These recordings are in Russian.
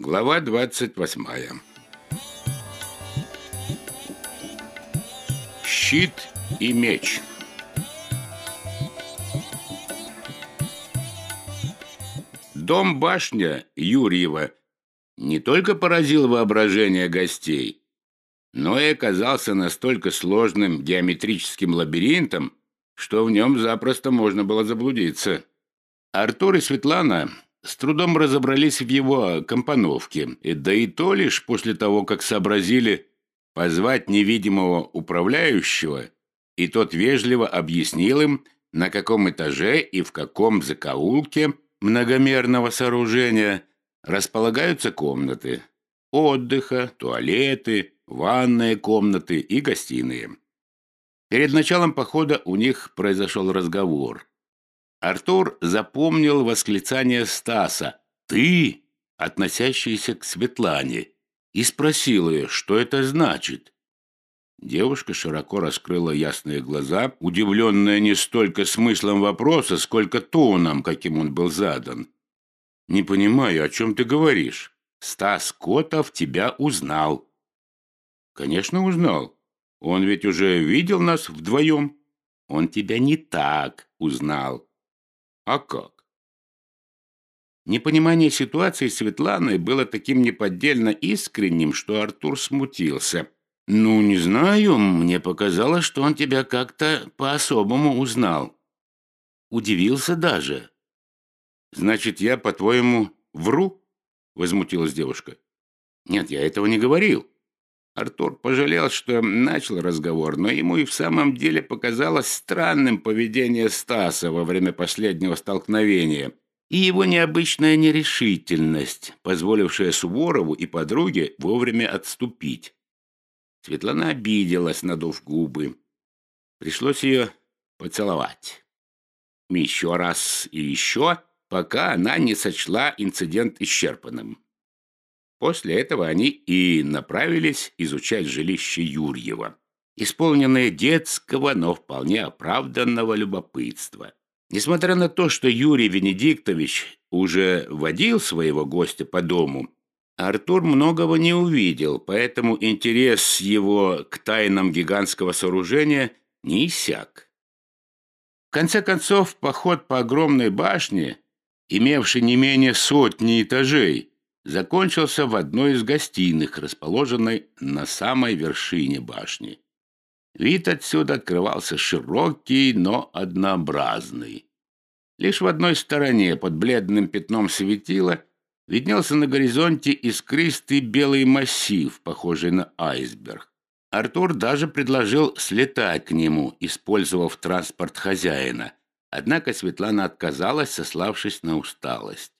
Глава 28. Щит и меч. Дом-башня Юрьева не только поразил воображение гостей, но и оказался настолько сложным геометрическим лабиринтом, что в нем запросто можно было заблудиться. Артур и Светлана с трудом разобрались в его компоновке, да и то лишь после того, как сообразили позвать невидимого управляющего, и тот вежливо объяснил им, на каком этаже и в каком закоулке многомерного сооружения располагаются комнаты отдыха, туалеты, ванные комнаты и гостиные. Перед началом похода у них произошел разговор. Артур запомнил восклицание Стаса «Ты?», относящееся к Светлане, и спросил ее, что это значит. Девушка широко раскрыла ясные глаза, удивленная не столько смыслом вопроса, сколько тоном, каким он был задан. «Не понимаю, о чем ты говоришь? Стас Котов тебя узнал». «Конечно, узнал. Он ведь уже видел нас вдвоем. Он тебя не так узнал. А как? Непонимание ситуации Светланы было таким неподдельно искренним, что Артур смутился. «Ну, не знаю, мне показалось, что он тебя как-то по-особому узнал. Удивился даже». «Значит, я, по-твоему, вру?» — возмутилась девушка. «Нет, я этого не говорил. Артур пожалел, что начал разговор, но ему и в самом деле показалось странным поведение Стаса во время последнего столкновения и его необычная нерешительность, позволившая Суворову и подруге вовремя отступить. Светлана обиделась, надув губы. Пришлось ее поцеловать. Еще раз и еще, пока она не сочла инцидент исчерпанным. После этого они и направились изучать жилище Юрьева, исполненное детского, но вполне оправданного любопытства. Несмотря на то, что Юрий Венедиктович уже водил своего гостя по дому, Артур многого не увидел, поэтому интерес его к тайнам гигантского сооружения не иссяк. В конце концов, поход по огромной башне, имевшей не менее сотни этажей, закончился в одной из гостиных, расположенной на самой вершине башни. Вид отсюда открывался широкий, но однообразный. Лишь в одной стороне, под бледным пятном светила, виднелся на горизонте искристый белый массив, похожий на айсберг. Артур даже предложил слетать к нему, использовав транспорт хозяина. Однако Светлана отказалась, сославшись на усталость.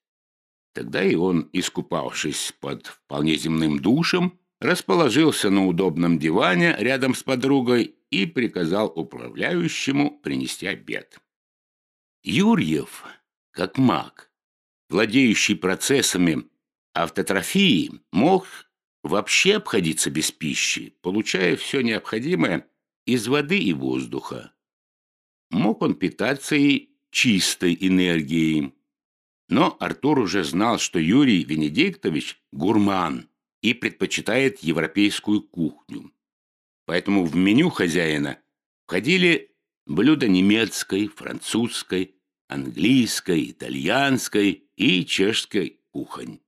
Тогда и он, искупавшись под вполне земным душем, расположился на удобном диване рядом с подругой и приказал управляющему принести обед. Юрьев, как маг, владеющий процессами автотрофии, мог вообще обходиться без пищи, получая все необходимое из воды и воздуха. Мог он питаться и чистой энергией, но Артур уже знал, что Юрий Венедиктович – гурман и предпочитает европейскую кухню. Поэтому в меню хозяина входили блюда немецкой, французской, английской, итальянской и чешской кухонь.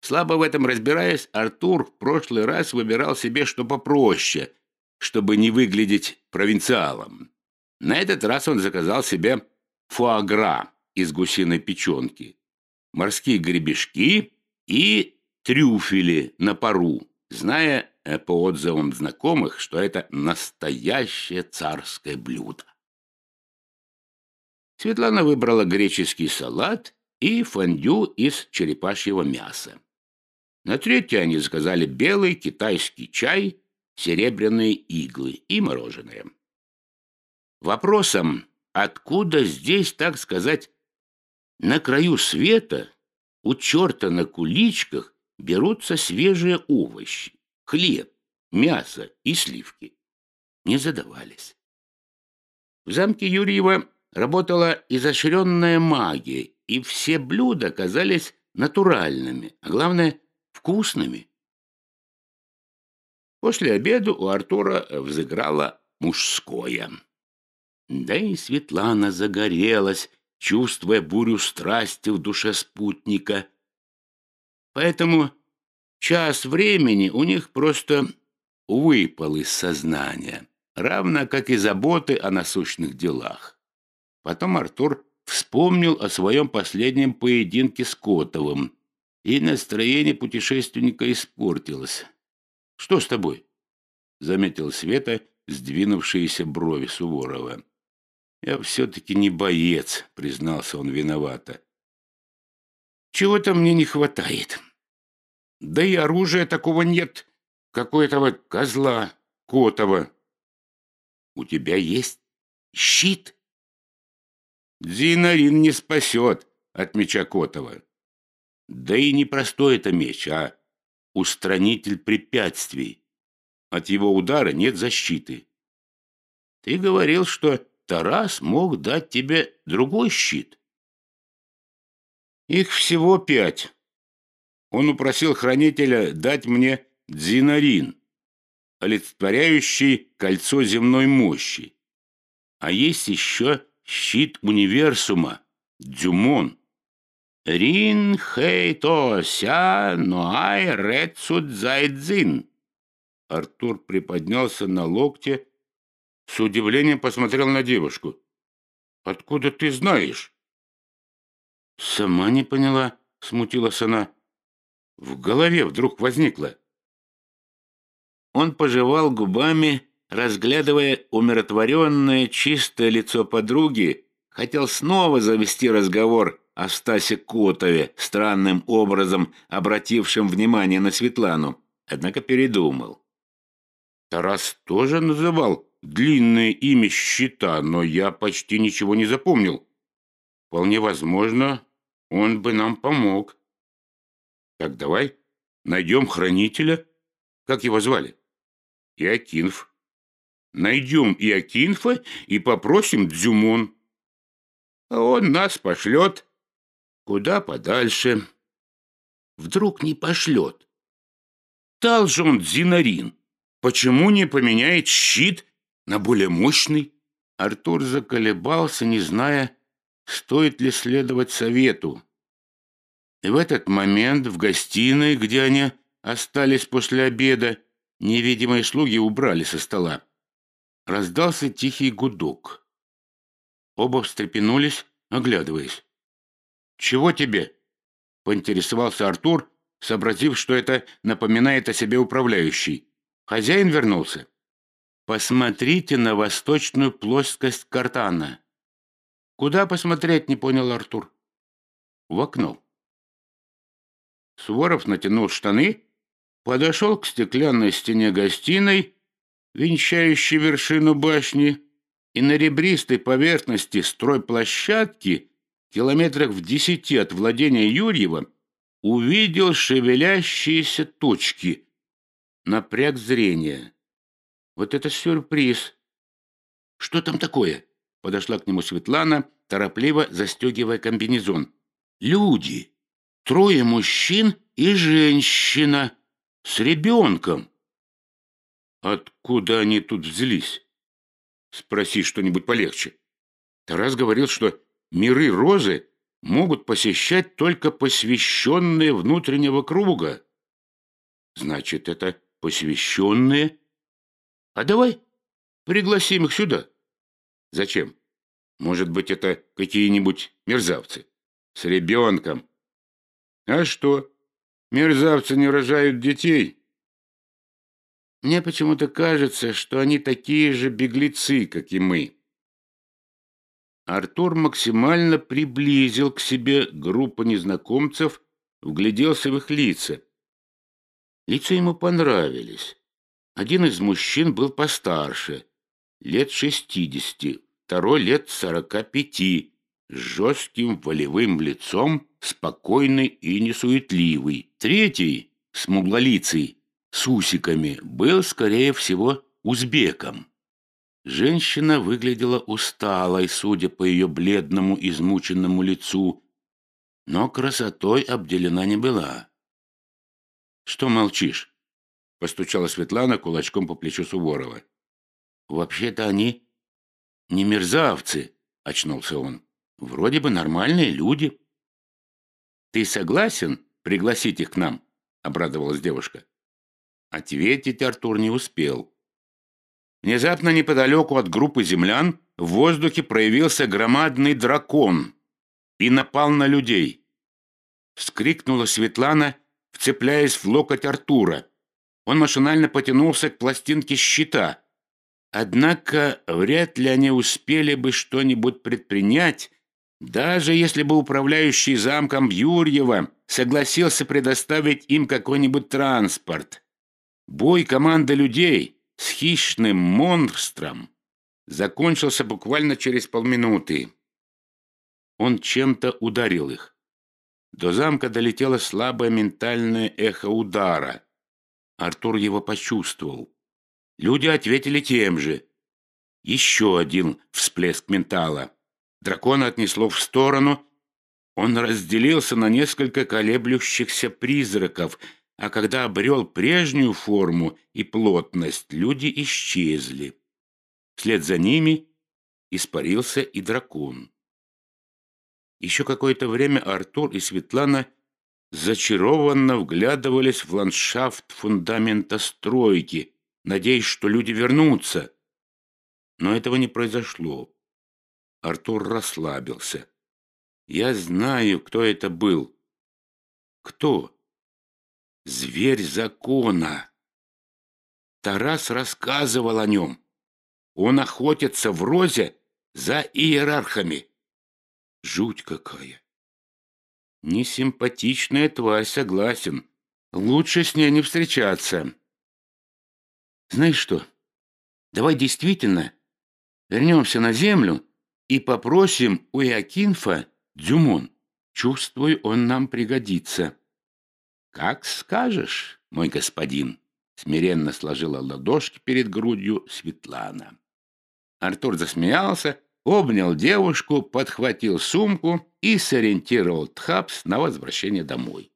Слабо в этом разбираясь, Артур в прошлый раз выбирал себе что попроще, чтобы не выглядеть провинциалом. На этот раз он заказал себе фуагра – из гусиной печенки, морские гребешки и трюфели на пару, зная э, по отзывам знакомых, что это настоящее царское блюдо. Светлана выбрала греческий салат и фондю из черепашьего мяса. На третье они заказали белый китайский чай, серебряные иглы и мороженое. Вопросом, откуда здесь, так сказать, на краю света у черта на куличках берутся свежие овощи, хлеб, мясо и сливки. Не задавались. В замке Юрьева работала изощренная магия, и все блюда казались натуральными, а главное, вкусными. После обеда у Артура взыграло мужское. Да и Светлана загорелась, чувствуя бурю страсти в душе спутника. Поэтому час времени у них просто выпал из сознания, равно как и заботы о насущных делах. Потом Артур вспомнил о своем последнем поединке с Котовым, и настроение путешественника испортилось. «Что с тобой?» — заметил Света, сдвинувшиеся брови Суворова. «Я все-таки не боец», — признался он виновато. «Чего-то мне не хватает. Да и оружия такого нет, как у этого козла Котова. У тебя есть щит?» «Зинарин не спасет от меча Котова. Да и не простой это меч, а устранитель препятствий. От его удара нет защиты. Ты говорил, что Тарас мог дать тебе другой щит. Их всего пять. Он упросил хранителя дать мне дзинарин, олицетворяющий кольцо земной мощи. А есть еще щит универсума, Дюмон. Рин хей то ся ноай рецут зайдзин. Артур приподнялся на локте с удивлением посмотрел на девушку. «Откуда ты знаешь?» «Сама не поняла», — смутилась она. В голове вдруг возникло. Он пожевал губами, разглядывая умиротворенное, чистое лицо подруги, хотел снова завести разговор о Стасе Котове, странным образом обратившем внимание на Светлану, однако передумал. Тарас тоже называл длинное имя щита, но я почти ничего не запомнил. Вполне возможно, он бы нам помог. Так давай найдем хранителя. Как его звали? Иокинф. Найдем Иокинфа и попросим Дзюмон. А он нас пошлет куда подальше. Вдруг не пошлет. Дал же он Зинарин. Почему не поменяет щит на более мощный. Артур заколебался, не зная, стоит ли следовать совету. И в этот момент в гостиной, где они остались после обеда, невидимые слуги убрали со стола. Раздался тихий гудок. Оба встрепенулись, оглядываясь. «Чего тебе?» — поинтересовался Артур, сообразив, что это напоминает о себе управляющий. «Хозяин вернулся?» Посмотрите на восточную плоскость картана. Куда посмотреть, не понял Артур. В окно. Суворов натянул штаны, подошел к стеклянной стене гостиной, венчающей вершину башни, и на ребристой поверхности стройплощадки, километрах в десяти от владения Юрьева, увидел шевелящиеся точки. Напряг зрение. Вот это сюрприз. Что там такое? Подошла к нему Светлана, торопливо застегивая комбинезон. Люди. Трое мужчин и женщина. С ребенком. Откуда они тут взялись? Спроси что-нибудь полегче. Тарас говорил, что миры розы могут посещать только посвященные внутреннего круга. Значит, это посвященные а давай пригласим их сюда. Зачем? Может быть, это какие-нибудь мерзавцы? С ребенком. А что? Мерзавцы не рожают детей? Мне почему-то кажется, что они такие же беглецы, как и мы. Артур максимально приблизил к себе группу незнакомцев, вгляделся в их лица. Лица ему понравились. Один из мужчин был постарше, лет шестидесяти, второй лет сорока пяти, с жестким волевым лицом, спокойный и несуетливый. Третий, смуглолицый, с усиками, был, скорее всего, узбеком. Женщина выглядела усталой, судя по ее бледному, измученному лицу. но красотой обделена не была. «Что молчишь?» — постучала Светлана кулачком по плечу Суворова. «Вообще-то они не мерзавцы», — очнулся он. «Вроде бы нормальные люди». «Ты согласен пригласить их к нам?» — обрадовалась девушка. Ответить Артур не успел. Внезапно неподалеку от группы землян в воздухе проявился громадный дракон и напал на людей. Вскрикнула Светлана, вцепляясь в локоть Артура. Он машинально потянулся к пластинке щита. Однако вряд ли они успели бы что-нибудь предпринять, даже если бы управляющий замком Юрьева согласился предоставить им какой-нибудь транспорт. Бой команды людей с хищным монстром закончился буквально через полминуты. Он чем-то ударил их. До замка долетело слабое ментальное эхо удара. Артур его почувствовал. Люди ответили тем же. Еще один всплеск ментала. Дракона отнесло в сторону. Он разделился на несколько колеблющихся призраков, а когда обрел прежнюю форму и плотность, люди исчезли. Вслед за ними испарился и дракон. Еще какое-то время Артур и Светлана зачарованно вглядывались в ландшафт фундамента стройки, надеясь, что люди вернутся. Но этого не произошло. Артур расслабился. «Я знаю, кто это был». «Кто?» «Зверь закона». Тарас рассказывал о нем. Он охотится в розе за иерархами. Жуть какая. Несимпатичная тварь, согласен. Лучше с ней не встречаться. Знаешь что, давай действительно вернемся на землю и попросим у Иокинфа Дзюмон. Чувствую, он нам пригодится. Как скажешь, мой господин, смиренно сложила ладошки перед грудью Светлана. Артур засмеялся, обнял девушку, подхватил сумку и сориентировал Тхапс на возвращение домой.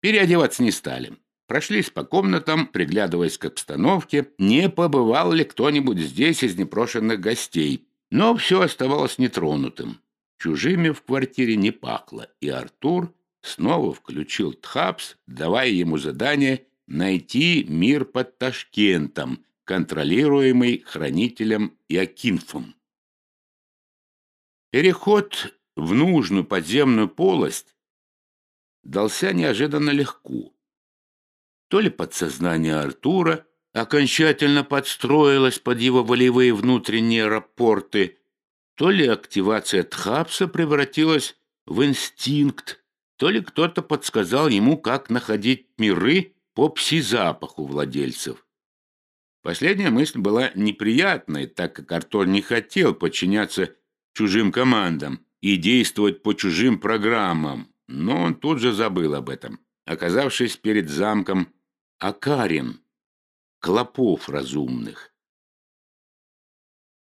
Переодеваться не стали. Прошлись по комнатам, приглядываясь к обстановке, не побывал ли кто-нибудь здесь из непрошенных гостей. Но все оставалось нетронутым. Чужими в квартире не пахло, и Артур снова включил Тхапс, давая ему задание найти мир под Ташкентом, контролируемый хранителем Иокинфом. Переход в нужную подземную полость дался неожиданно легко. То ли подсознание Артура окончательно подстроилось под его волевые внутренние рапорты, то ли активация Тхапса превратилась в инстинкт, то ли кто-то подсказал ему, как находить миры по пси-запаху владельцев. Последняя мысль была неприятной, так как Артур не хотел подчиняться чужим командам и действовать по чужим программам, но он тут же забыл об этом, оказавшись перед замком Акарин, клопов разумных.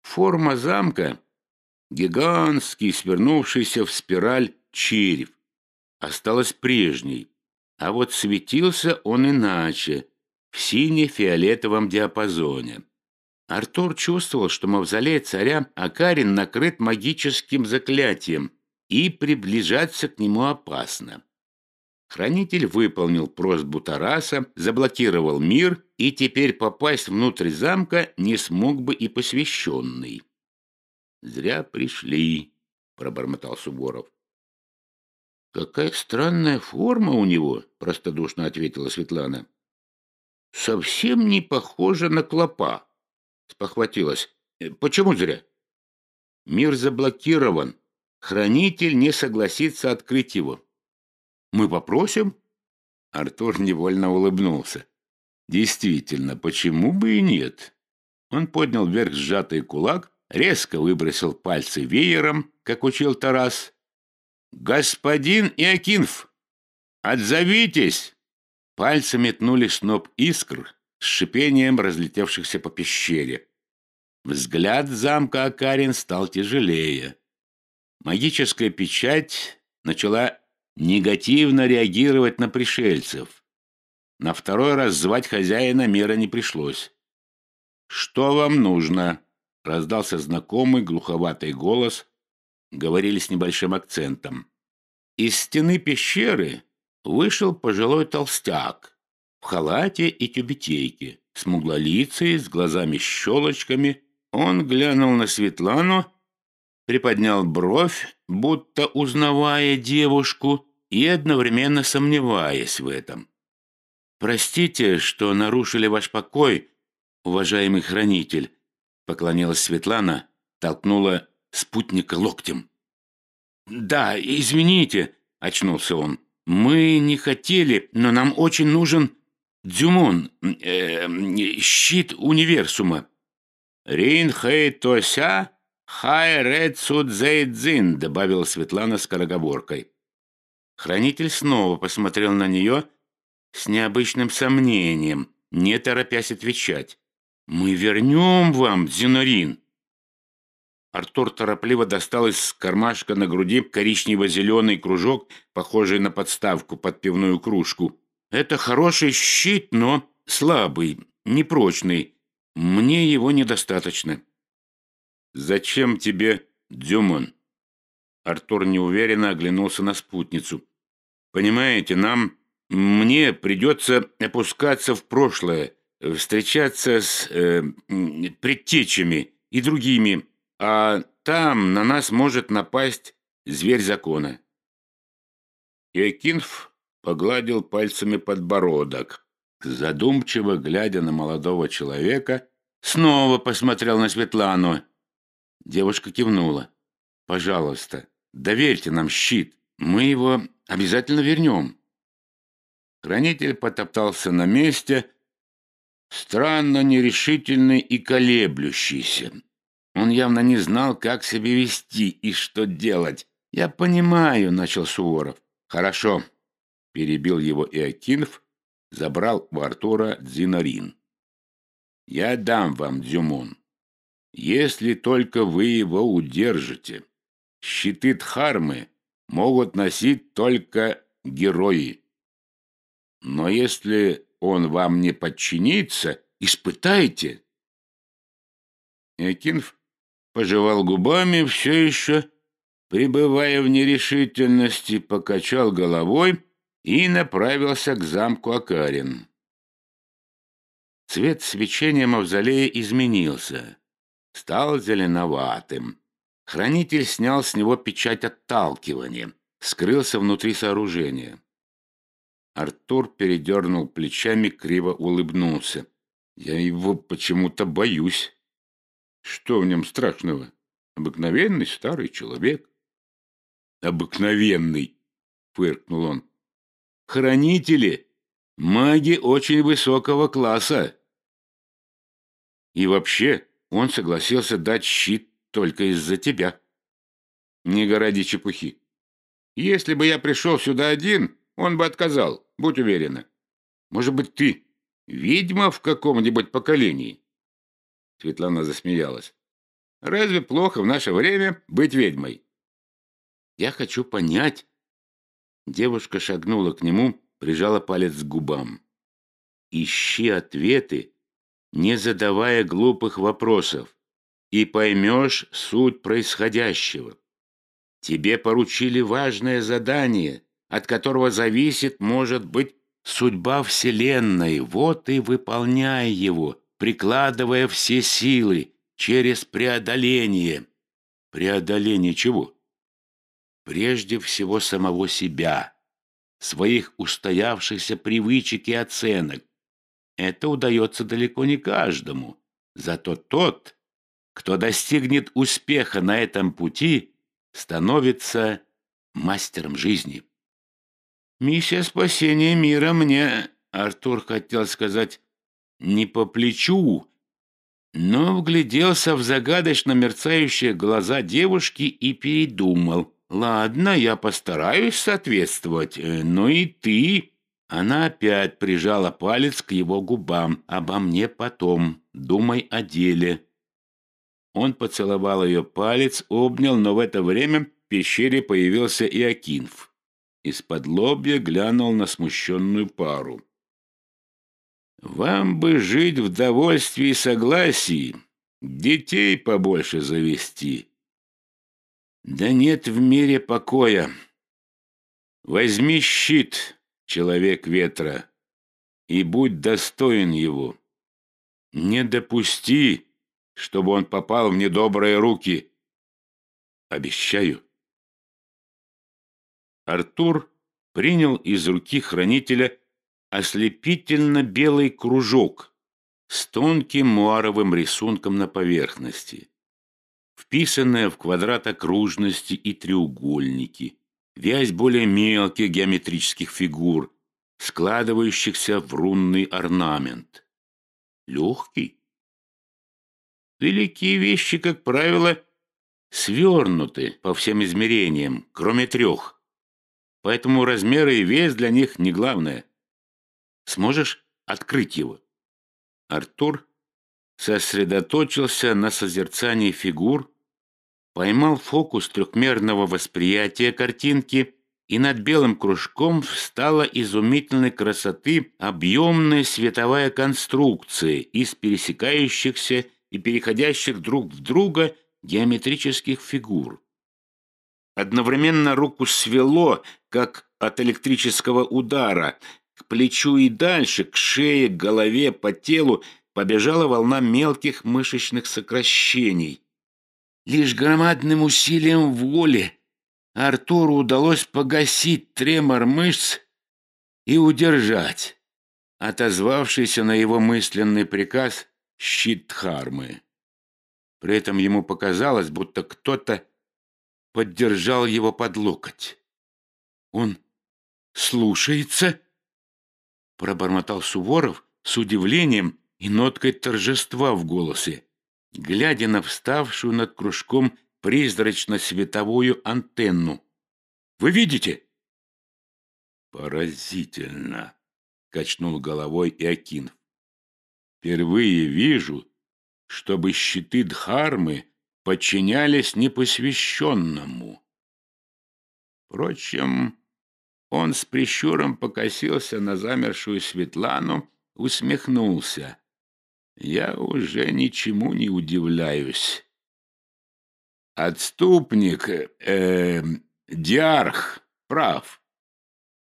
Форма замка — гигантский, свернувшийся в спираль череп. Осталась прежней, а вот светился он иначе, в сине-фиолетовом диапазоне. Артур чувствовал, что мавзолей царя Акарин накрыт магическим заклятием, и приближаться к нему опасно. Хранитель выполнил просьбу Тараса, заблокировал мир, и теперь попасть внутрь замка не смог бы и посвященный. «Зря пришли», — пробормотал Суворов. «Какая странная форма у него», — простодушно ответила Светлана. «Совсем не похоже на клопа», — спохватилась. «Э, «Почему зря?» «Мир заблокирован. Хранитель не согласится открыть его». Мы попросим?» Артур невольно улыбнулся. «Действительно, почему бы и нет?» Он поднял вверх сжатый кулак, резко выбросил пальцы веером, как учил Тарас. «Господин Иокинф, отзовитесь!» Пальцы метнули сноп искр с шипением разлетевшихся по пещере. Взгляд замка Акарин стал тяжелее. Магическая печать начала негативно реагировать на пришельцев. На второй раз звать хозяина мира не пришлось. «Что вам нужно?» — раздался знакомый глуховатый голос, говорили с небольшим акцентом. Из стены пещеры вышел пожилой толстяк в халате и тюбетейке, смуглолицый, с глазами-щелочками. Он глянул на Светлану, приподнял бровь, будто узнавая девушку и одновременно сомневаясь в этом. «Простите, что нарушили ваш покой, уважаемый хранитель», поклонилась Светлана, толкнула спутника локтем. «Да, извините», — очнулся он. «Мы не хотели, но нам очень нужен Дзюмон, э, щит универсума». «Рин тося, хай ред судзэйдзин», — добавила Светлана скороговоркой. Хранитель снова посмотрел на нее с необычным сомнением, не торопясь отвечать. «Мы вернем вам, Зинорин!» Артур торопливо достал из кармашка на груди коричнево-зеленый кружок, похожий на подставку под пивную кружку. «Это хороший щит, но слабый, непрочный. Мне его недостаточно». «Зачем тебе Дюмон?» Артур неуверенно оглянулся на спутницу. «Понимаете, нам, мне придется опускаться в прошлое, встречаться с э, предтечами и другими а там на нас может напасть зверь закона. Иокинф погладил пальцами подбородок, задумчиво глядя на молодого человека, снова посмотрел на Светлану. Девушка кивнула. «Пожалуйста, доверьте нам щит, мы его обязательно вернем». Хранитель потоптался на месте, странно нерешительный и колеблющийся. Он явно не знал, как себя вести и что делать. «Я понимаю», — начал Суворов. «Хорошо», — перебил его Иокинф, забрал у Артура Дзинарин. «Я дам вам Дзюмон, если только вы его удержите. Щиты Дхармы могут носить только герои. Но если он вам не подчинится, испытайте». Иокинф пожевал губами, все еще, пребывая в нерешительности, покачал головой и направился к замку Акарин. Цвет свечения мавзолея изменился, стал зеленоватым. Хранитель снял с него печать отталкивания, скрылся внутри сооружения. Артур передернул плечами, криво улыбнулся. «Я его почему-то боюсь». Что в нем страшного? Обыкновенный старый человек. Обыкновенный, фыркнул он. Хранители — маги очень высокого класса. И вообще, он согласился дать щит только из-за тебя. Не городи чепухи. Если бы я пришел сюда один, он бы отказал, будь уверена. Может быть, ты ведьма в каком-нибудь поколении? Светлана засмеялась. «Разве плохо в наше время быть ведьмой?» «Я хочу понять». Девушка шагнула к нему, прижала палец к губам. «Ищи ответы, не задавая глупых вопросов, и поймешь суть происходящего. Тебе поручили важное задание, от которого зависит, может быть, судьба Вселенной. Вот и выполняй его, прикладывая все силы через преодоление. Преодоление чего? Прежде всего самого себя, своих устоявшихся привычек и оценок. Это удается далеко не каждому. Зато тот, кто достигнет успеха на этом пути, становится мастером жизни. Миссия спасения мира мне, Артур хотел сказать, не по плечу, но вгляделся в загадочно мерцающие глаза девушки и передумал. «Ладно, я постараюсь соответствовать, э, но и ты...» Она опять прижала палец к его губам. «Обо мне потом. Думай о деле». Он поцеловал ее палец, обнял, но в это время пещере появился и Акинф. Из-под лобья глянул на смущенную пару. «Вам бы жить в довольстве и согласии, детей побольше завести. Да нет в мире покоя. Возьми щит, человек ветра, и будь достоин его. Не допусти, чтобы он попал в недобрые руки. Обещаю». Артур принял из руки хранителя ослепительно белый кружок с тонким муаровым рисунком на поверхности, вписанная в квадрат окружности и треугольники, вязь более мелких геометрических фигур, складывающихся в рунный орнамент. Легкий. Великие вещи, как правило, свернуты по всем измерениям, кроме трех. Поэтому размеры и вес для них не главное. Сможешь открыть его?» Артур сосредоточился на созерцании фигур, поймал фокус трехмерного восприятия картинки, и над белым кружком встала изумительной красоты объемная световая конструкция из пересекающихся и переходящих друг в друга геометрических фигур. Одновременно руку свело, как от электрического удара, плечу и дальше, к шее, к голове, по телу побежала волна мелких мышечных сокращений. Лишь громадным усилием воли Артуру удалось погасить тремор мышц и удержать отозвавшийся на его мысленный приказ щит Дхармы. При этом ему показалось, будто кто-то поддержал его под локоть. Он слушается пробормотал Суворов с удивлением и ноткой торжества в голосе, глядя на вставшую над кружком призрачно-световую антенну. «Вы видите?» «Поразительно!» — качнул головой Иокинов. «Впервые вижу, чтобы щиты Дхармы подчинялись непосвященному. Впрочем, он с прищуром покосился на замершую Светлану, усмехнулся. «Я уже ничему не удивляюсь. Отступник, э, диарх, прав.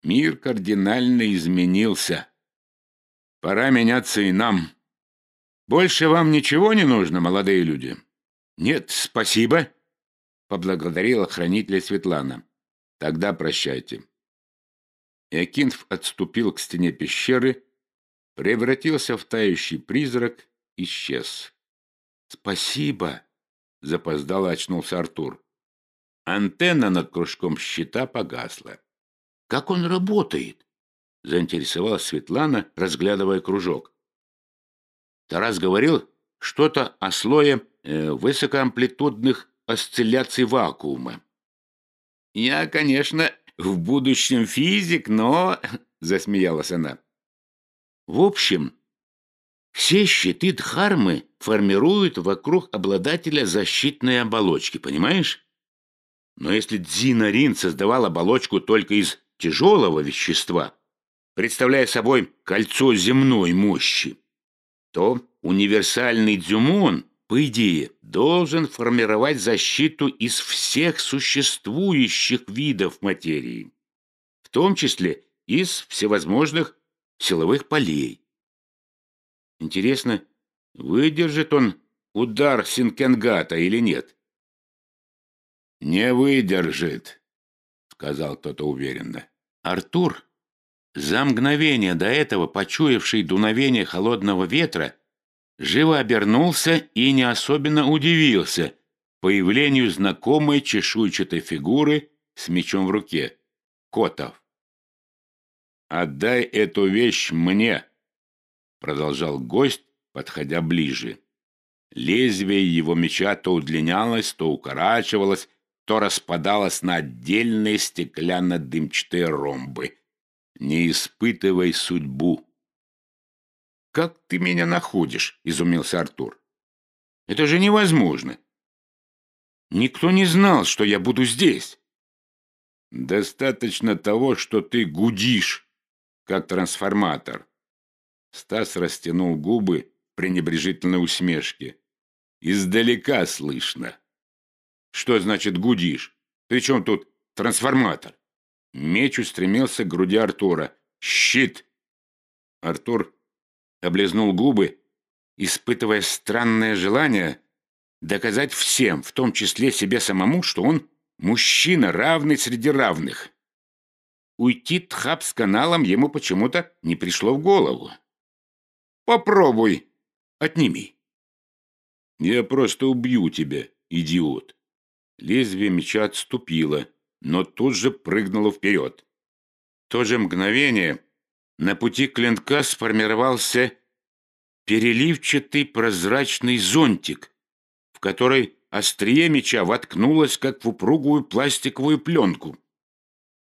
Мир кардинально изменился. Пора меняться и нам. Больше вам ничего не нужно, молодые люди?» «Нет, спасибо», — поблагодарила хранителя Светлана. «Тогда прощайте». Иокинф отступил к стене пещеры, превратился в тающий призрак, исчез. «Спасибо!» — запоздало очнулся Артур. Антенна над кружком щита погасла. «Как он работает?» — заинтересовалась Светлана, разглядывая кружок. Тарас говорил что-то о слое э, высокоамплитудных осцилляций вакуума. «Я, конечно, в будущем физик, но...» — засмеялась она. «В общем, все щиты Дхармы формируют вокруг обладателя защитной оболочки, понимаешь? Но если Дзинарин создавал оболочку только из тяжелого вещества, представляя собой кольцо земной мощи, то универсальный Дзюмон по идее, должен формировать защиту из всех существующих видов материи, в том числе из всевозможных силовых полей. Интересно, выдержит он удар Синкенгата или нет? «Не выдержит», — сказал кто-то уверенно. Артур, за мгновение до этого почуявший дуновение холодного ветра, живо обернулся и не особенно удивился появлению знакомой чешуйчатой фигуры с мечом в руке. Котов. «Отдай эту вещь мне», — продолжал гость, подходя ближе. Лезвие его меча то удлинялось, то укорачивалось, то распадалось на отдельные стеклянно-дымчатые ромбы. «Не испытывай судьбу», «Как ты меня находишь?» — изумился Артур. «Это же невозможно!» Никто не знал, что я буду здесь. Достаточно того, что ты гудишь, как трансформатор. Стас растянул губы пренебрежительной усмешке. Издалека слышно. Что значит гудишь? При чем тут трансформатор? Меч устремился к груди Артура. Щит! Артур облизнул губы, испытывая странное желание доказать всем, в том числе себе самому, что он мужчина, равный среди равных. Уйти тхап с каналом ему почему-то не пришло в голову. «Попробуй, отними». «Я просто убью тебя, идиот». Лезвие меча отступило, но тут же прыгнуло вперед. В то же мгновение на пути клинка сформировался переливчатый прозрачный зонтик, в который острие меча воткнулось, как в упругую пластиковую пленку.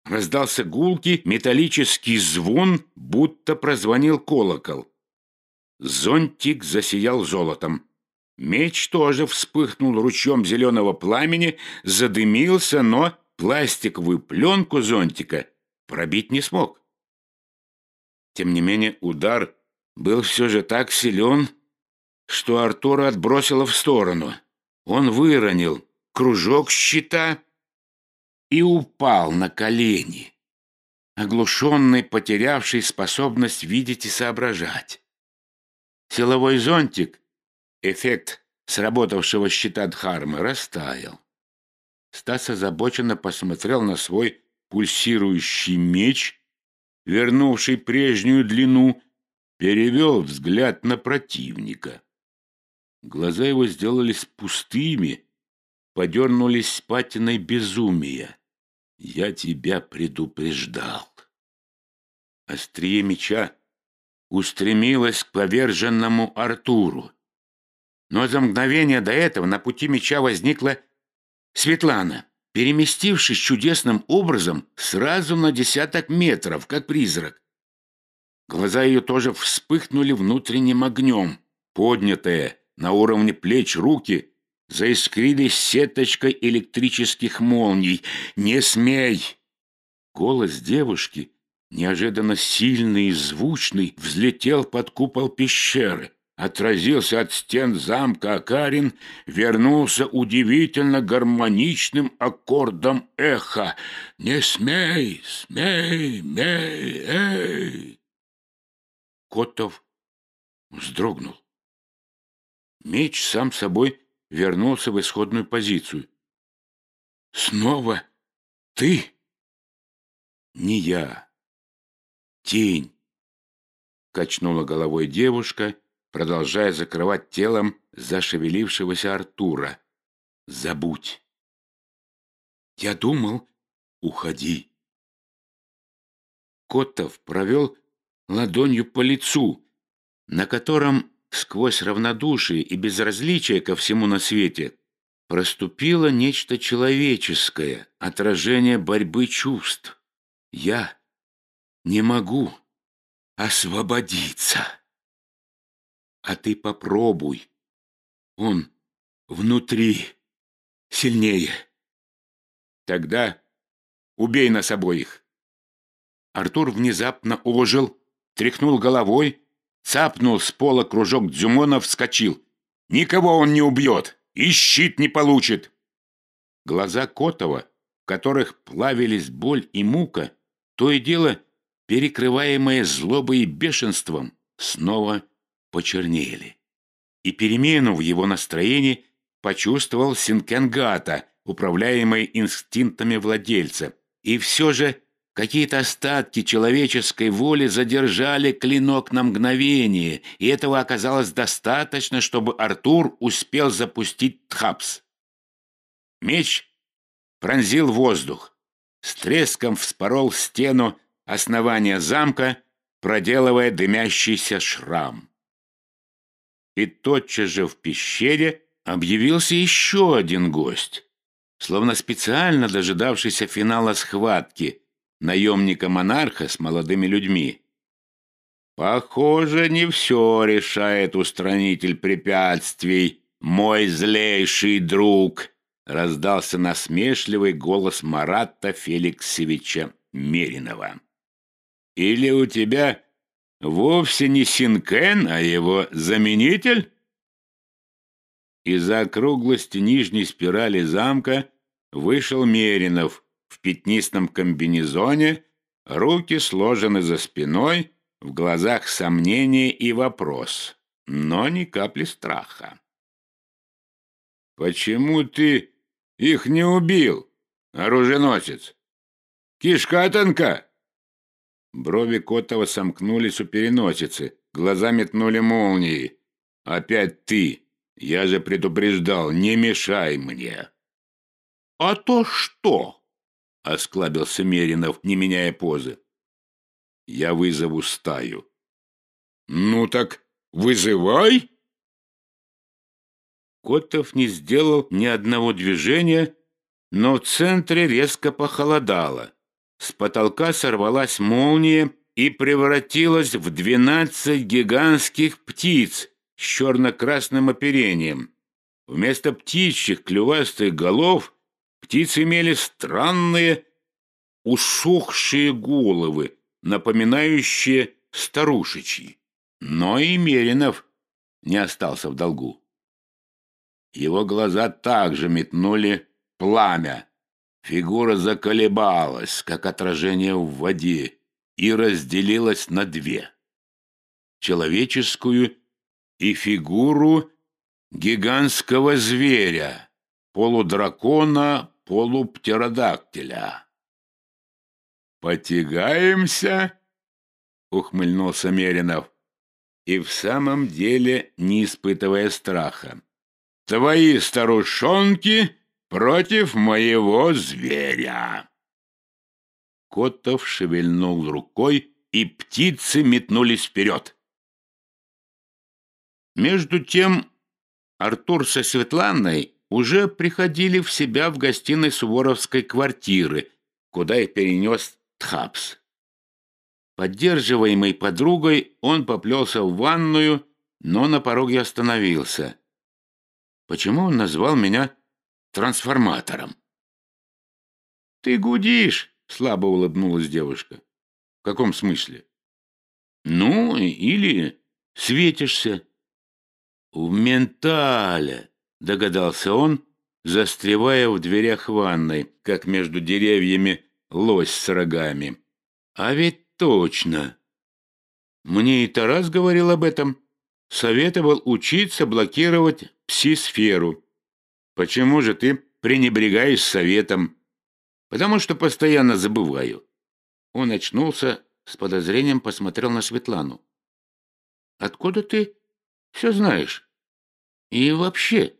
Раздался гулкий металлический звон, будто прозвонил колокол. Зонтик засиял золотом. Меч тоже вспыхнул ручьем зеленого пламени, задымился, но пластиковую пленку зонтика пробить не смог. Тем не менее удар был все же так силен, что Артура отбросило в сторону. Он выронил кружок щита и упал на колени, оглушенный, потерявший способность видеть и соображать. Силовой зонтик, эффект сработавшего щита Дхармы, растаял. Стас озабоченно посмотрел на свой пульсирующий меч, вернувший прежнюю длину, перевел взгляд на противника. Глаза его сделались пустыми, подернулись патиной безумия. «Я тебя предупреждал». Острие меча устремилось к поверженному Артуру. Но за мгновение до этого на пути меча возникла Светлана, переместившись чудесным образом сразу на десяток метров, как призрак. Глаза ее тоже вспыхнули внутренним огнем. Поднятые на уровне плеч руки заискрились сеточкой электрических молний. «Не смей!» Голос девушки, неожиданно сильный и звучный, взлетел под купол пещеры отразился от стен замка Акарин, вернулся удивительно гармоничным аккордом эха. «Не смей, смей, мей, эй!» Котов вздрогнул. Меч сам собой вернулся в исходную позицию. «Снова ты?» «Не я. Тень!» Качнула головой девушка продолжая закрывать телом зашевелившегося Артура. «Забудь!» «Я думал, уходи!» Котов провел ладонью по лицу, на котором сквозь равнодушие и безразличие ко всему на свете проступило нечто человеческое, отражение борьбы чувств. Я не могу освободиться. А ты попробуй. Он внутри сильнее. Тогда убей нас обоих. Артур внезапно ожил, тряхнул головой, цапнул с пола кружок Дзюмона, вскочил. Никого он не убьет и щит не получит. Глаза Котова, в которых плавились боль и мука, то и дело, перекрываемое злобой и бешенством, снова почернели. И перемену в его настроении почувствовал Синкенгата, управляемый инстинктами владельца. И все же какие-то остатки человеческой воли задержали клинок на мгновение, и этого оказалось достаточно, чтобы Артур успел запустить Тхапс. Меч пронзил воздух, с треском вспорол стену основания замка, проделывая дымящийся шрам. И тотчас же в пещере объявился еще один гость, словно специально дожидавшийся финала схватки наемника-монарха с молодыми людьми. «Похоже, не все решает устранитель препятствий, мой злейший друг», раздался насмешливый голос Марата Феликсовича Меринова. «Или у тебя вовсе не Синкен, а его заменитель?» Из-за округлости нижней спирали замка вышел Меринов в пятнистом комбинезоне, руки сложены за спиной, в глазах сомнение и вопрос, но ни капли страха. «Почему ты их не убил, оруженосец? Кишка тонка!» Брови Котова сомкнулись у переносицы, глаза метнули молнии. «Опять ты! Я же предупреждал, не мешай мне!» «А то что?» — осклабился Меринов, не меняя позы. «Я вызову стаю». «Ну так вызывай!» Котов не сделал ни одного движения, но в центре резко похолодало. С потолка сорвалась молния и превратилась в двенадцать гигантских птиц с черно-красным оперением. Вместо птичьих клювастых голов птицы имели странные усохшие головы, напоминающие старушечьи. Но и Меринов не остался в долгу. Его глаза также метнули пламя. Фигура заколебалась, как отражение в воде, и разделилась на две. Человеческую и фигуру гигантского зверя, полудракона, полуптеродактиля. «Потягаемся?» — ухмыльнулся Меринов, и в самом деле не испытывая страха. «Твои старушонки против моего зверя!» Котов шевельнул рукой, и птицы метнулись вперед. Между тем Артур со Светланой уже приходили в себя в гостиной Суворовской квартиры, куда и перенес Тхапс. Поддерживаемый подругой, он поплелся в ванную, но на пороге остановился. Почему он назвал меня трансформатором? «Ты гудишь!» — слабо улыбнулась девушка. «В каком смысле?» «Ну, или светишься». «В ментале», — догадался он, застревая в дверях ванной, как между деревьями лось с рогами. «А ведь точно!» Мне и Тарас говорил об этом. Советовал учиться блокировать пси-сферу. Почему же ты пренебрегаешь советом? Потому что постоянно забываю. Он очнулся, с подозрением посмотрел на Светлану. Откуда ты все знаешь? И вообще,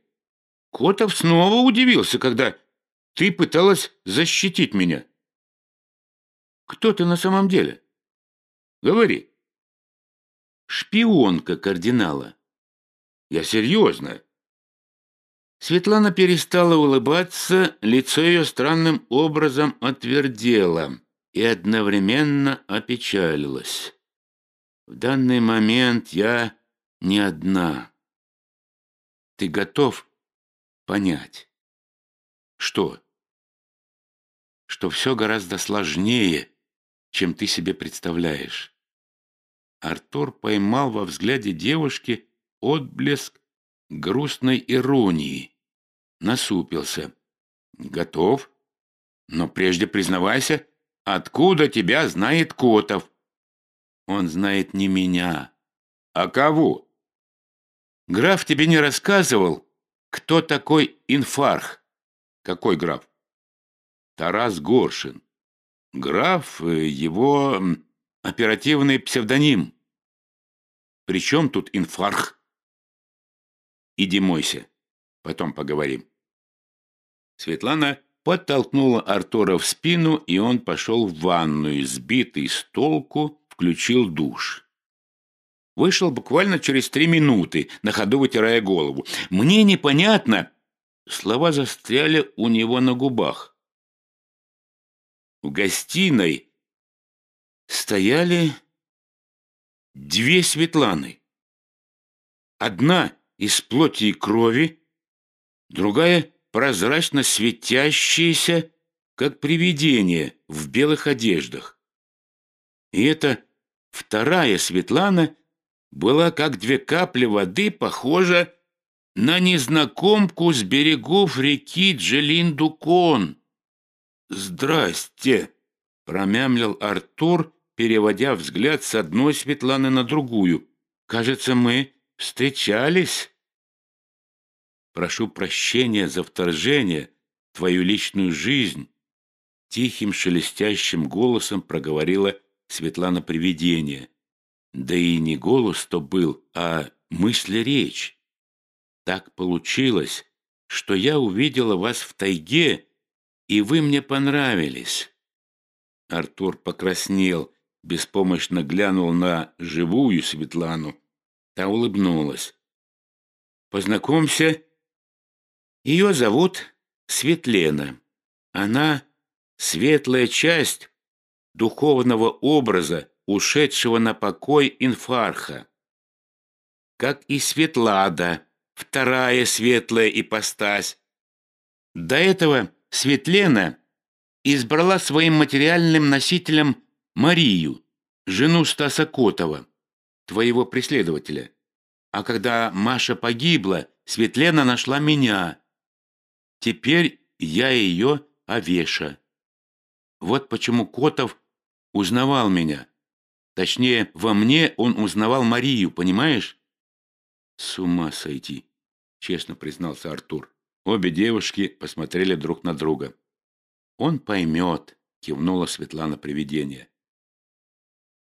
Котов снова удивился, когда ты пыталась защитить меня. Кто ты на самом деле? Говори. Шпионка кардинала. Я серьезно. Светлана перестала улыбаться, лицо ее странным образом отвердело и одновременно опечалилось. В данный момент я не одна. Ты готов понять? Что? Что все гораздо сложнее, чем ты себе представляешь. Артур поймал во взгляде девушки отблеск грустной иронии. Насупился. Готов? Но прежде признавайся, откуда тебя знает Котов? Он знает не меня. А кого? Граф тебе не рассказывал, кто такой инфарх? Какой граф? Тарас Горшин. Граф э, — его оперативный псевдоним. Причем тут инфарх? Иди мойся, потом поговорим. Светлана подтолкнула Артура в спину, и он пошел в ванную, сбитый с толку, включил душ. Вышел буквально через три минуты, на ходу вытирая голову. «Мне непонятно...» Слова застряли у него на губах. В гостиной стояли две Светланы. Одна из плоти и крови, другая прозрачно светящиеся, как привидения в белых одеждах. И эта вторая Светлана была, как две капли воды, похожа на незнакомку с берегов реки Джелин-Дукон. «Здрасте!» — промямлил Артур, переводя взгляд с одной Светланы на другую. «Кажется, мы встречались». «Прошу прощения за вторжение в твою личную жизнь», — тихим шелестящим голосом проговорила Светлана Привидение. Да и не голос то был, а мысль-речь. Так получилось, что я увидела вас в тайге, и вы мне понравились. Артур покраснел, беспомощно глянул на живую Светлану. Та улыбнулась. Познакомься, ее зовут Светлена. Она светлая часть духовного образа, ушедшего на покой инфарха. Как и Светлада, вторая светлая ипостась. До этого Светлена избрала своим материальным носителем Марию, жену Стаса Котова, твоего преследователя. А когда Маша погибла, Светлена нашла меня. Теперь я ее Овеша. Вот почему Котов узнавал меня. Точнее, во мне он узнавал Марию, понимаешь? С ума сойти, честно признался Артур. Обе девушки посмотрели друг на друга. Он поймет, кивнула Светлана привидение.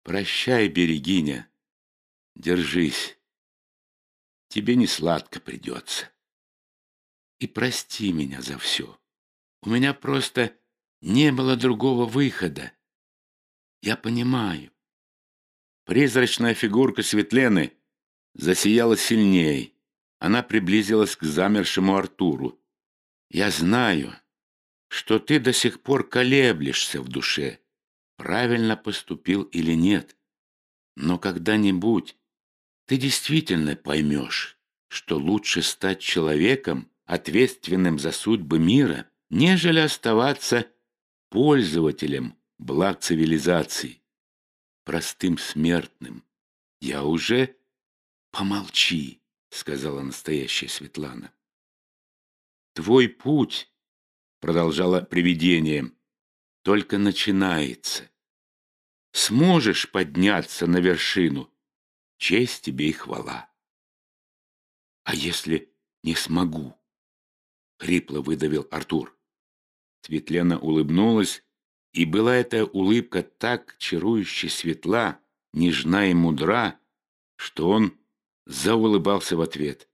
Прощай, Берегиня. Держись. Тебе не сладко придется. И прости меня за все. У меня просто не было другого выхода. Я понимаю. Призрачная фигурка Светлены засияла сильней. Она приблизилась к замершему Артуру. «Я знаю, что ты до сих пор колеблешься в душе, правильно поступил или нет. Но когда-нибудь ты действительно поймешь, что лучше стать человеком, ответственным за судьбы мира, нежели оставаться пользователем благ цивилизации простым смертным. Я уже... Помолчи, сказала настоящая Светлана. Твой путь, продолжала привидение, только начинается. Сможешь подняться на вершину, честь тебе и хвала. А если не смогу? Хрипло выдавил Артур. Светлана улыбнулась и была эта улыбка так чарующе светла, нежна и мудра, что он заулыбался в ответ.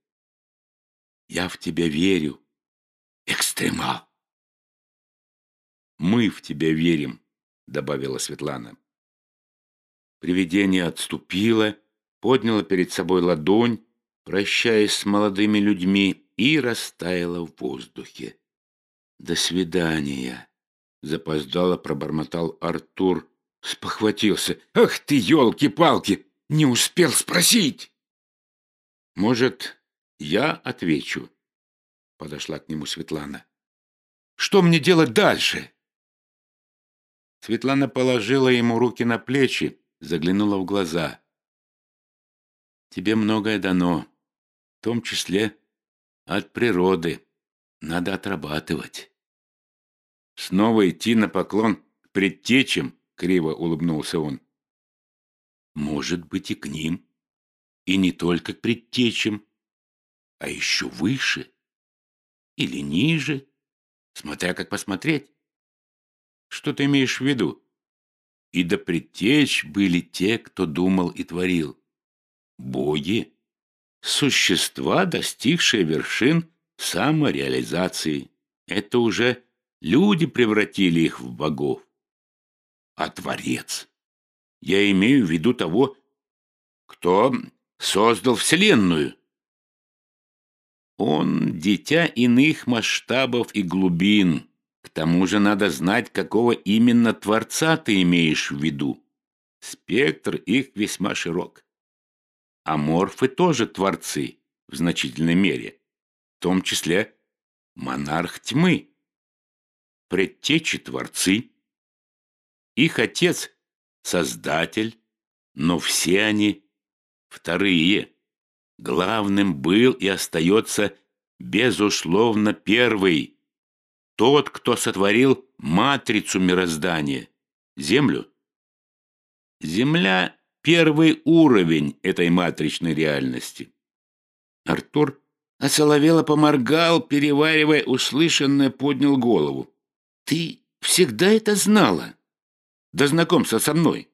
«Я в тебя верю, экстремал!» «Мы в тебя верим», — добавила Светлана. Привидение отступило, подняло перед собой ладонь, прощаясь с молодыми людьми, и растаяло в воздухе. «До свидания!» Запоздало пробормотал Артур. Спохватился. «Ах ты, елки-палки! Не успел спросить!» «Может, я отвечу?» Подошла к нему Светлана. «Что мне делать дальше?» Светлана положила ему руки на плечи, заглянула в глаза. «Тебе многое дано, в том числе от природы. Надо отрабатывать». Снова идти на поклон к предтечам, криво улыбнулся он. Может быть и к ним. И не только к предтечам, а еще выше или ниже, смотря как посмотреть. Что ты имеешь в виду? И до предтеч были те, кто думал и творил. Боги — существа, достигшие вершин самореализации. Это уже Люди превратили их в богов. А Творец? Я имею в виду того, кто создал Вселенную. Он — дитя иных масштабов и глубин. К тому же надо знать, какого именно Творца ты имеешь в виду. Спектр их весьма широк. А морфы тоже творцы в значительной мере, в том числе монарх тьмы, предтечи творцы. Их отец — создатель, но все они вторые. Главным был и остается, безусловно, первый. Тот, кто сотворил матрицу мироздания, Землю. Земля — первый уровень этой матричной реальности. Артур осоловело поморгал, переваривая услышанное, поднял голову. «Ты всегда это знала? До знакомства со мной?»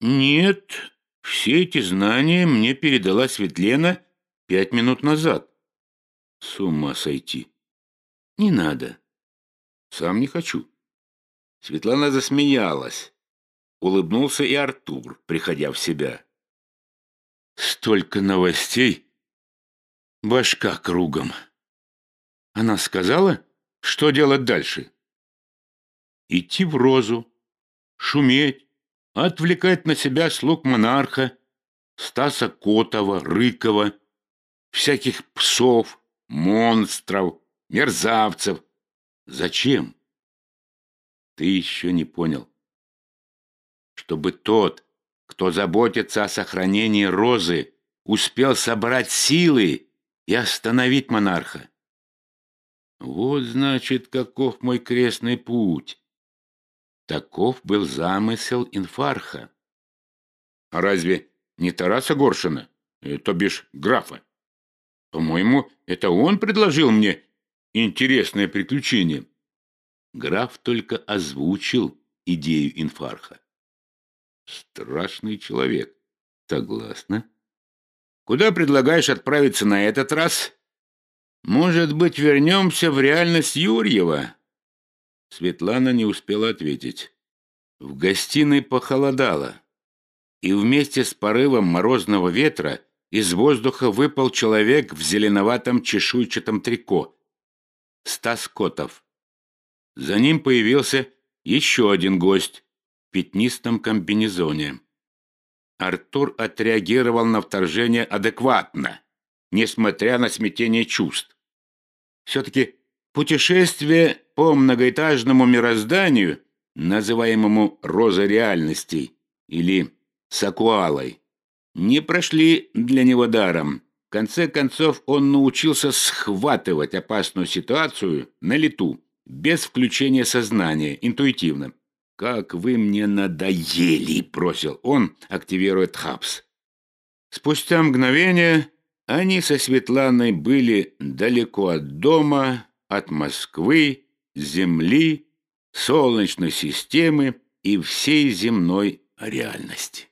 «Нет, все эти знания мне передала Светлена пять минут назад». «С ума сойти!» «Не надо. Сам не хочу». Светлана засмеялась. Улыбнулся и Артур, приходя в себя. «Столько новостей! Башка кругом!» Она сказала, что делать дальше? Идти в розу, шуметь, отвлекать на себя слуг монарха, Стаса Котова, Рыкова, всяких псов, монстров, мерзавцев. Зачем? Ты еще не понял чтобы тот, кто заботится о сохранении розы, успел собрать силы и остановить монарха. Вот, значит, каков мой крестный путь. Таков был замысел инфарха. А разве не Тараса Горшина, э, то бишь графа? По-моему, это он предложил мне интересное приключение. Граф только озвучил идею инфарха. Страшный человек. Согласна. Куда предлагаешь отправиться на этот раз? Может быть, вернемся в реальность Юрьева? Светлана не успела ответить. В гостиной похолодало, и вместе с порывом морозного ветра из воздуха выпал человек в зеленоватом чешуйчатом трико. Стас Котов. За ним появился еще один гость, пятнистом комбинезоне. Артур отреагировал на вторжение адекватно, несмотря на смятение чувств. Все-таки путешествие по многоэтажному мирозданию, называемому «розой реальностей» или «сакуалой», не прошли для него даром. В конце концов, он научился схватывать опасную ситуацию на лету, без включения сознания, интуитивно. «Как вы мне надоели!» — бросил он, активируя Тхапс. Спустя мгновение они со Светланой были далеко от дома, от Москвы, Земли, Солнечной системы и всей земной реальности.